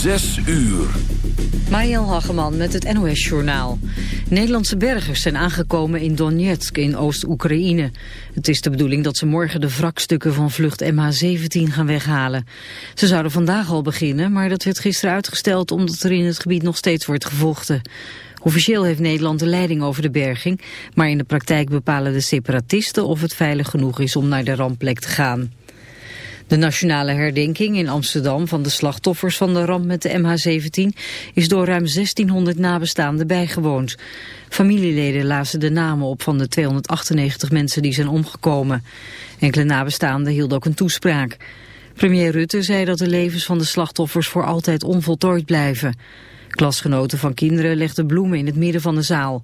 Zes uur. Mariel Hageman met het NOS Journaal. Nederlandse bergers zijn aangekomen in Donetsk in Oost-Oekraïne. Het is de bedoeling dat ze morgen de wrakstukken van vlucht MH17 gaan weghalen. Ze zouden vandaag al beginnen, maar dat werd gisteren uitgesteld... omdat er in het gebied nog steeds wordt gevochten. Officieel heeft Nederland de leiding over de berging... maar in de praktijk bepalen de separatisten of het veilig genoeg is om naar de rampplek te gaan. De nationale herdenking in Amsterdam van de slachtoffers van de ramp met de MH17 is door ruim 1600 nabestaanden bijgewoond. Familieleden lazen de namen op van de 298 mensen die zijn omgekomen. Enkele nabestaanden hielden ook een toespraak. Premier Rutte zei dat de levens van de slachtoffers voor altijd onvoltooid blijven. Klasgenoten van kinderen legden bloemen in het midden van de zaal.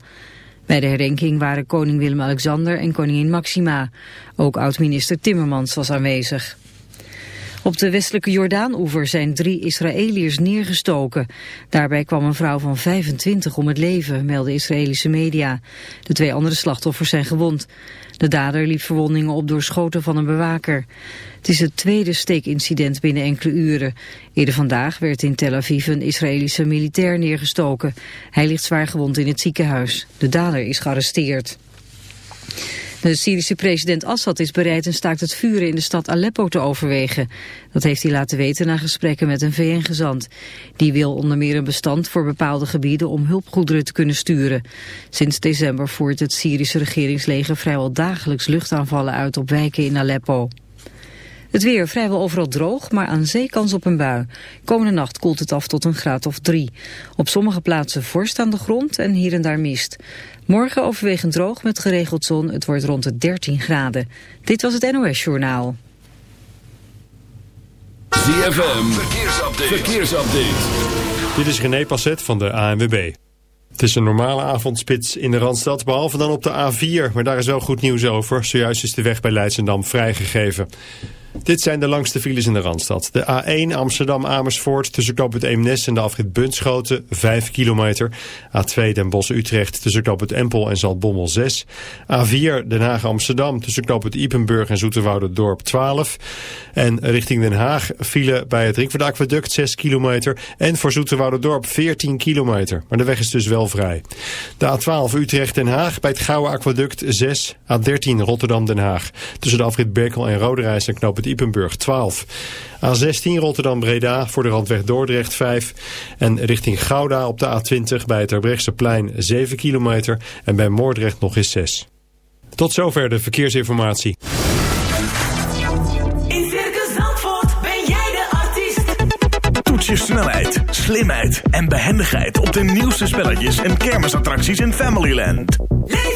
Bij de herdenking waren koning Willem-Alexander en koningin Maxima. Ook oud-minister Timmermans was aanwezig. Op de westelijke Jordaan-oever zijn drie Israëliërs neergestoken. Daarbij kwam een vrouw van 25 om het leven, melden Israëlische media. De twee andere slachtoffers zijn gewond. De dader liep verwondingen op door schoten van een bewaker. Het is het tweede steekincident binnen enkele uren. Eerder vandaag werd in Tel Aviv een Israëlische militair neergestoken. Hij ligt zwaar gewond in het ziekenhuis. De dader is gearresteerd. De Syrische president Assad is bereid een staakt het vuren in de stad Aleppo te overwegen. Dat heeft hij laten weten na gesprekken met een VN-gezant. Die wil onder meer een bestand voor bepaalde gebieden om hulpgoederen te kunnen sturen. Sinds december voert het Syrische regeringsleger vrijwel dagelijks luchtaanvallen uit op wijken in Aleppo. Het weer vrijwel overal droog, maar aan zee kans op een bui. Komende nacht koelt het af tot een graad of drie. Op sommige plaatsen vorst aan de grond en hier en daar mist. Morgen overwegend droog met geregeld zon. Het wordt rond de 13 graden. Dit was het NOS Journaal. ZFM, verkeersupdate. verkeersupdate. Dit is René Passet van de ANWB. Het is een normale avondspits in de Randstad, behalve dan op de A4. Maar daar is wel goed nieuws over. Zojuist is de weg bij Leidsendam vrijgegeven. Dit zijn de langste files in de Randstad. De A1 Amsterdam-Amersfoort tussen Knoop het Eemnes en de afrit Bunschoten 5 kilometer. A2 Den Bosch-Utrecht tussen Knoop het Empel en Zaltbommel 6. A4 Den Haag-Amsterdam tussen Knoop het Ipenburg en Dorp 12. En richting Den Haag file bij het Ringvaart Aquaduct 6 kilometer. En voor Dorp 14 kilometer. Maar de weg is dus wel vrij. De A12 Utrecht-Den Haag bij het Gouwe Aquaduct 6. A13 Rotterdam-Den Haag tussen de afrit Berkel en Roderijs en Knoop het Ipenburg 12. A16 Rotterdam-Breda voor de randweg Dordrecht 5. En richting Gouda op de A20 bij het plein 7 kilometer. En bij Moordrecht nog eens 6. Tot zover de verkeersinformatie. In Circus Zandvoort ben jij de artiest. Toets je snelheid, slimheid en behendigheid op de nieuwste spelletjes en kermisattracties in Familyland. Leef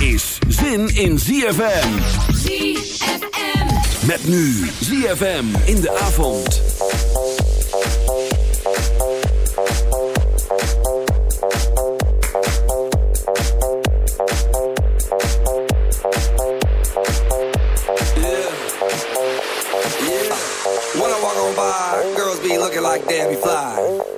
Is zin in ZFM. ZFM. Met nu ZFM in de avond. Yeah. Yeah. When I walk on by, girls be looking like Debbie Fly.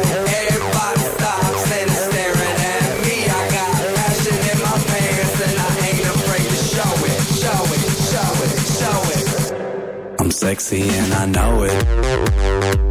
Sexy and I know it.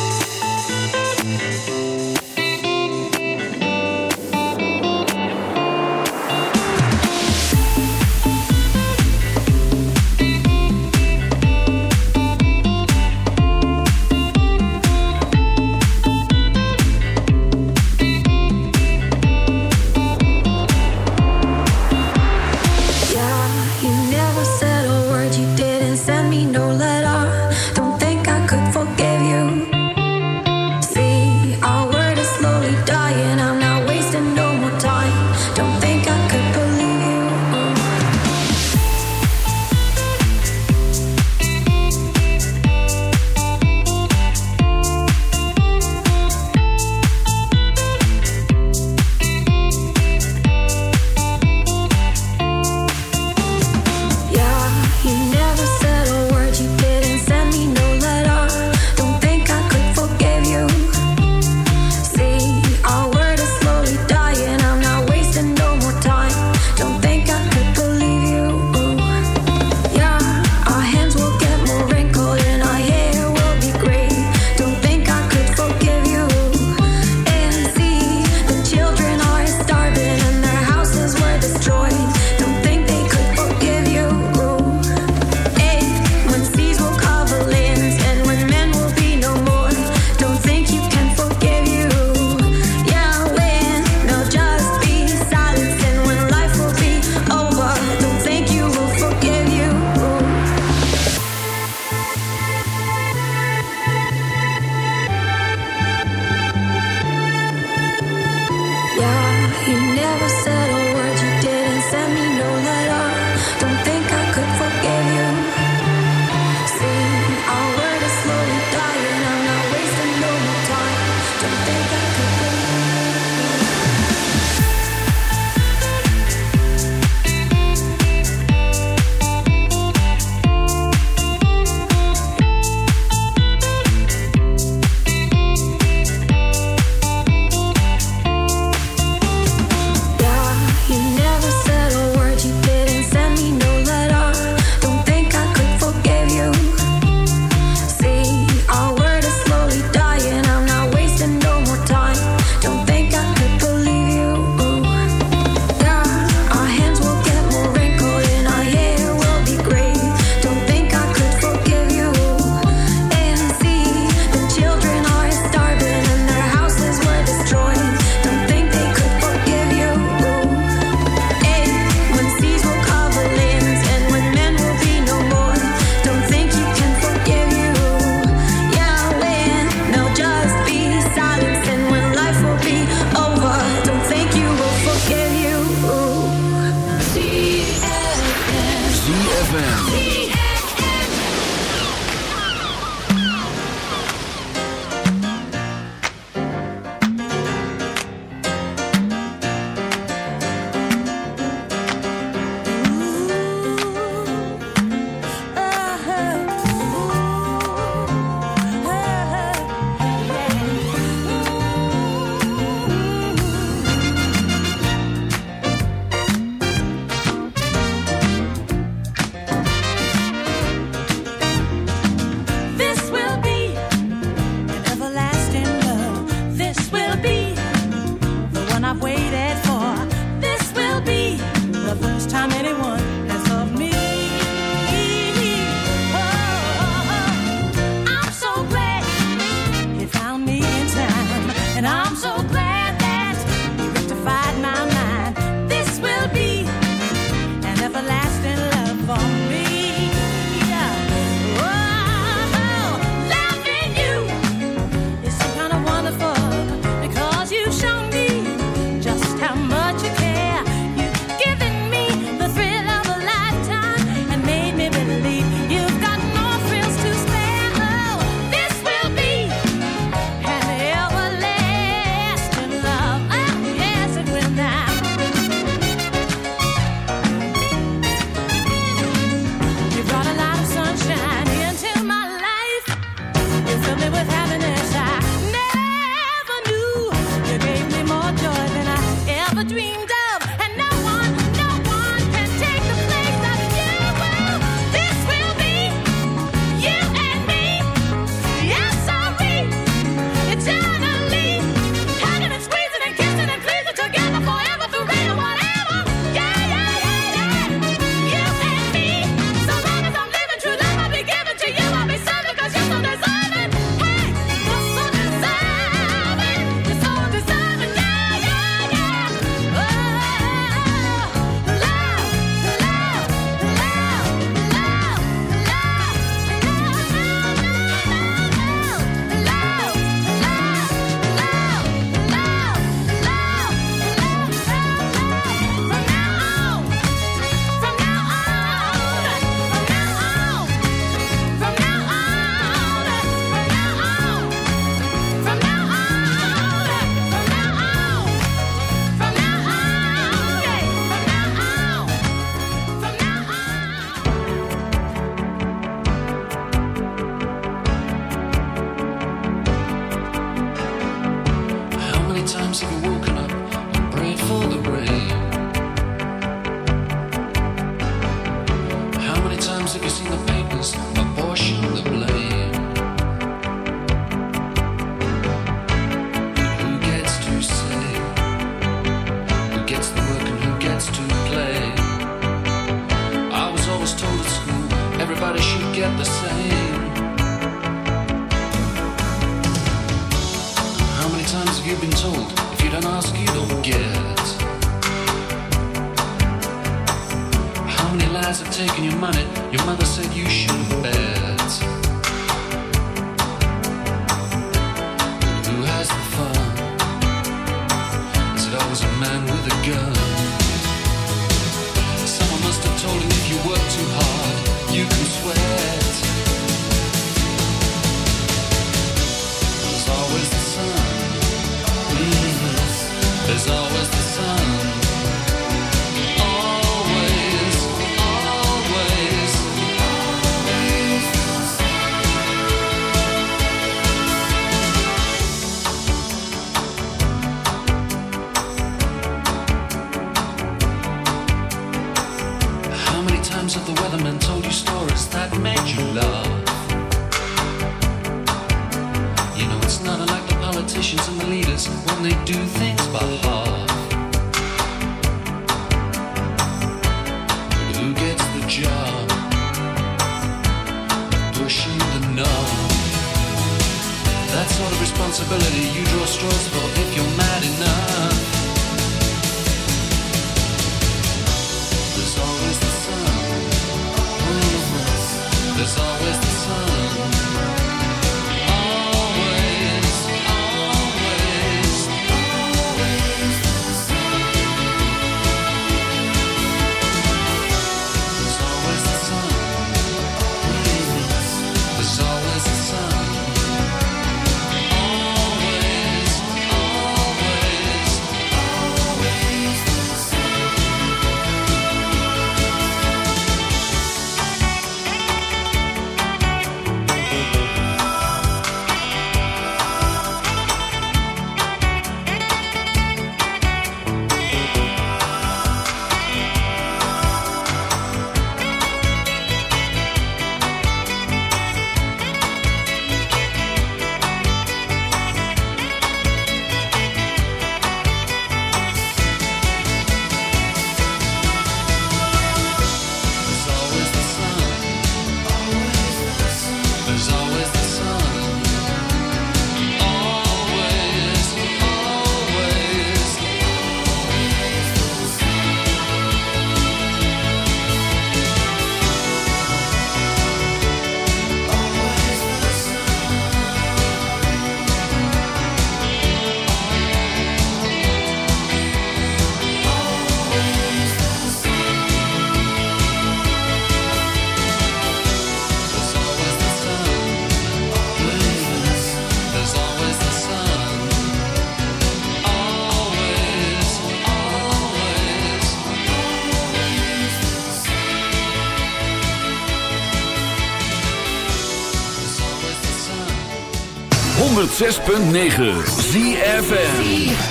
106.9 ZFM.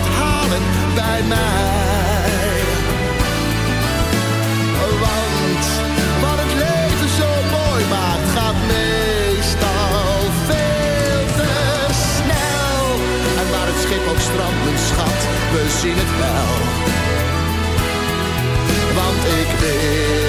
bij mij. Want wat het leven zo mooi maakt, gaat meestal veel te snel. En waar het schip ook strandt, schat, we zien het wel. Want ik wil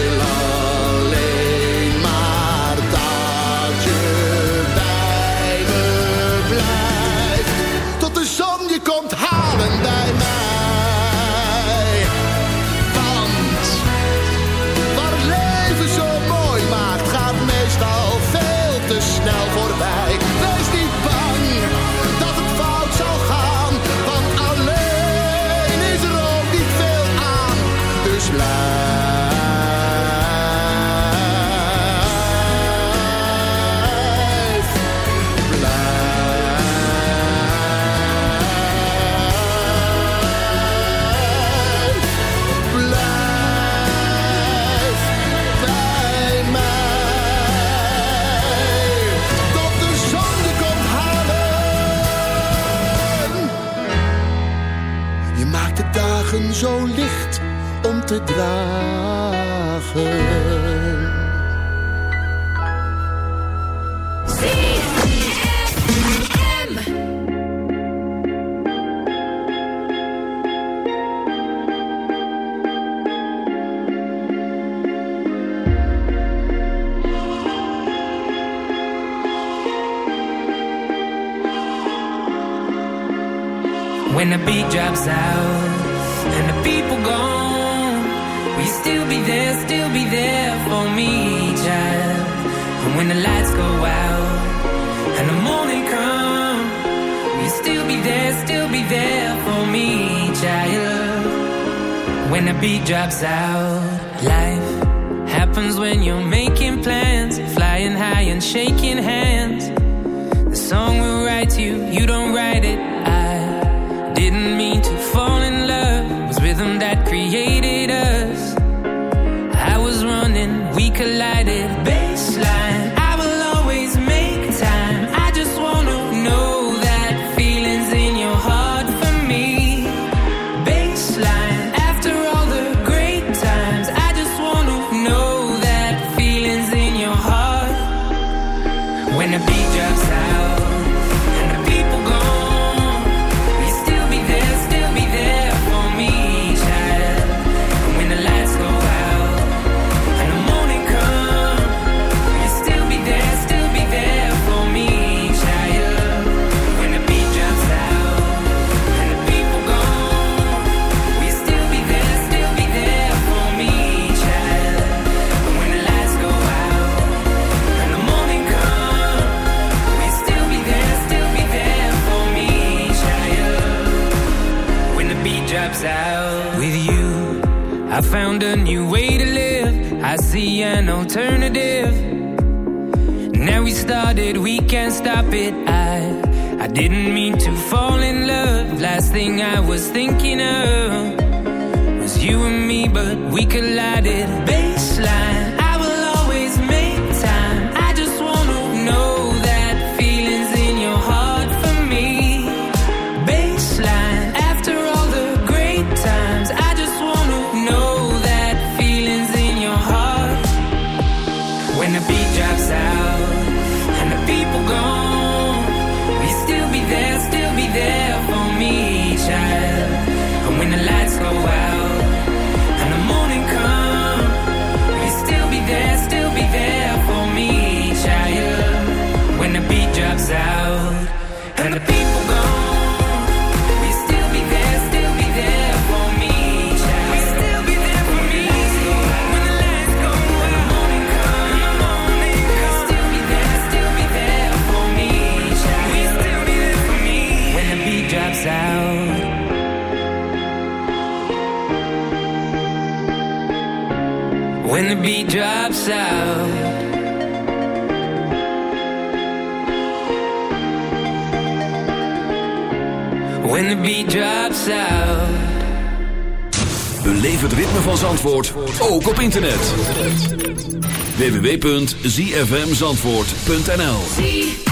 drops out. When the beat drops out. Beleef het ritme van Zandvoort, ook op internet. www.zfmzandvoort.nl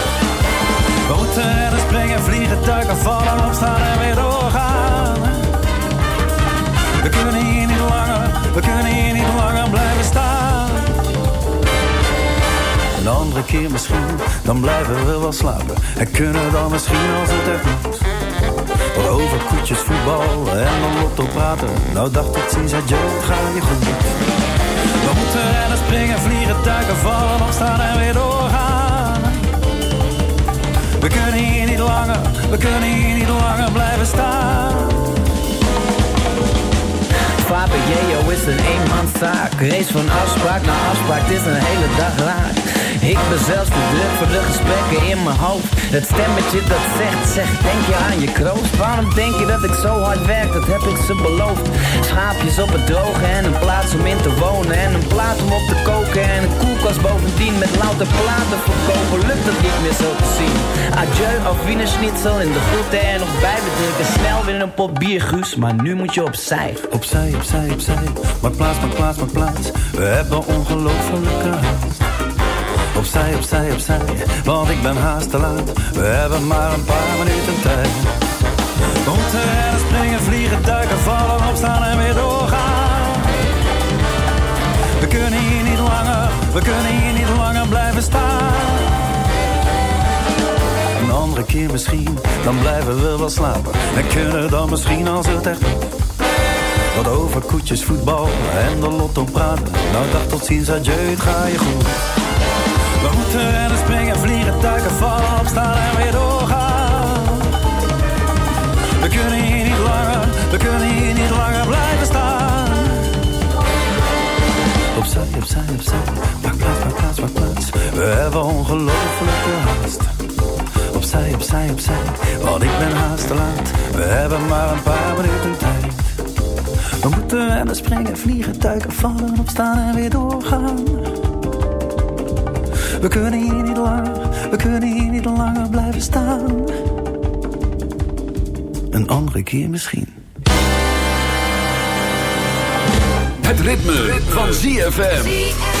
We moeten rennen, springen, vliegen, duiken, vallen, opstaan en weer doorgaan. We kunnen hier niet langer, we kunnen hier niet langer blijven staan. Een andere keer misschien, dan blijven we wel slapen. En kunnen dan misschien als het echt moet. Over koetjes, voetbal en dan lotto praten. Nou tot ziens, adieu, het ga je goed. We moeten rennen, springen, vliegen, duiken, vallen, opstaan en weer doorgaan. We kunnen hier niet langer, we kunnen hier niet langer blijven staan. Fabio is een eenmanszaak. Race van afspraak naar afspraak, het is een hele dag raak. Ik ben zelfs te druk voor de gesprekken in mijn hoofd. Het stemmetje dat zegt, zegt, denk je aan je kroost? Waarom denk je dat ik zo hard werk, dat heb ik ze beloofd. Schaapjes op het droge en een plaats om in te wonen. En een plaat om op te koken en bovendien. Met louter platen verkopen, lukt het niet meer zo te zien. Adieu, Wiener Schnitzel in de groeten en nog bij we drinken. Snel weer een pot bier, Guus, maar nu moet je opzij. Opzij, opzij, opzij, maak plaats, maak plaats, maak plaats. We hebben ongelofelijke haast. Opzij, opzij, opzij, want ik ben haast te laat. We hebben maar een paar minuten tijd. Moeten rennen, springen, vliegen, duiken, vallen, opstaan en weer doorgaan. We kunnen hier niet langer, we kunnen hier niet langer blijven staan. Een andere keer misschien, dan blijven we wel slapen. En kunnen dan misschien als het echt. Wat over koetjes, voetbal en de lotto praten. Nou dag tot ziens, adieu, het ga je goed. We moeten rennen, springen, vliegen, duiken, vallen, opstaan en weer doorgaan. We kunnen hier niet langer, we kunnen hier niet langer blijven staan. Opzij, opzij, opzij, plaats. We hebben ongelofelijke haast. Opzij, opzij, opzij, want ik ben haast te laat. We hebben maar een paar minuten tijd. We moeten rennen, springen, vliegen, duiken, vallen, opstaan en weer doorgaan. We kunnen hier niet langer, we kunnen hier niet langer blijven staan. Een andere keer misschien. Het ritme, van ZFM.